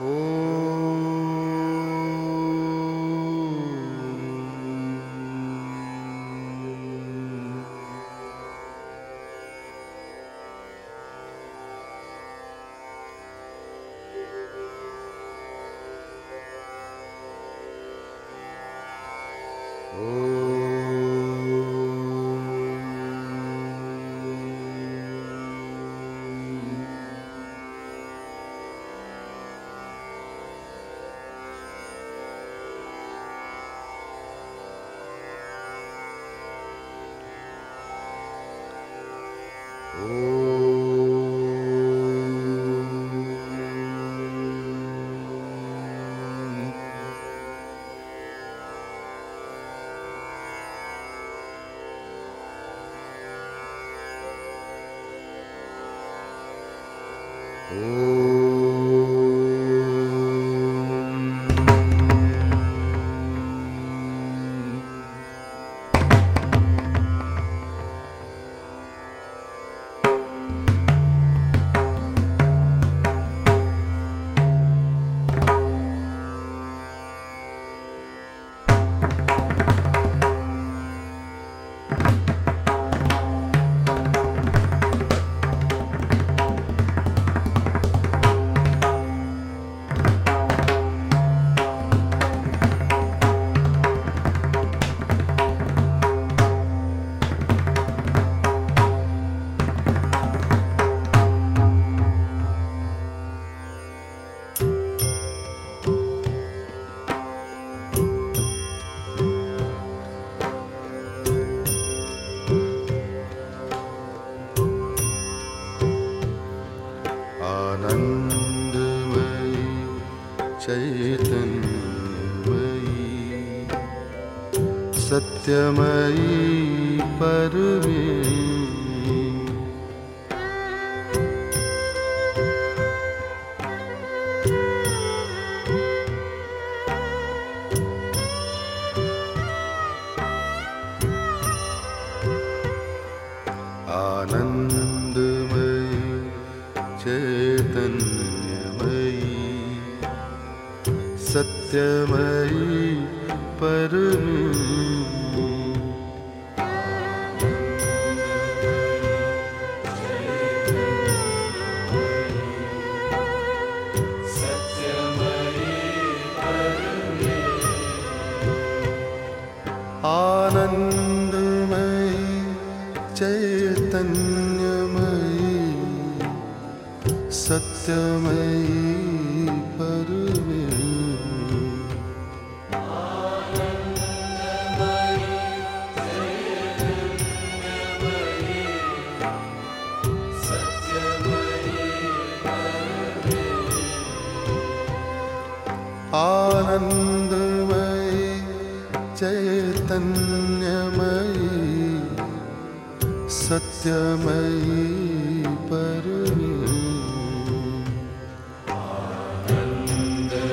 Oh. Ooh. you चैतन्यमयी सत्यमयी परमे सत्यमयी परमे। आनन्दमयी चैतन्यमयी सत्यमयी आनन्दमयी चैतन्यमयी सत्यमयी परमे। आनन्दमयी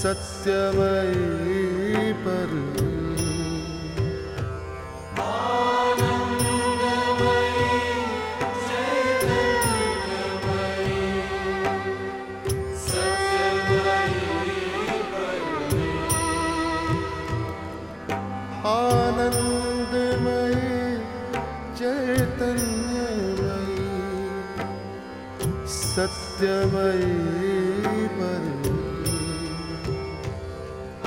सत्यमयी पर आनन्दमयी चैतन्यमयी सत्यमयी पर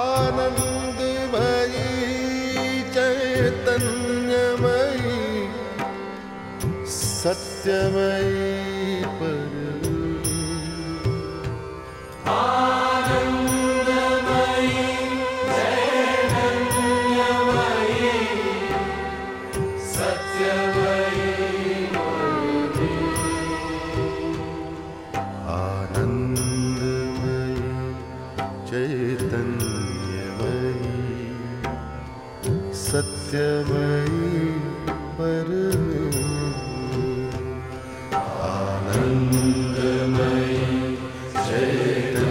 आनन्दमयी चैतन्यमयी सत्यमयी परमे आनन्दमयी सत्यमयी परमे आनन्दमयी चैतन्यमयी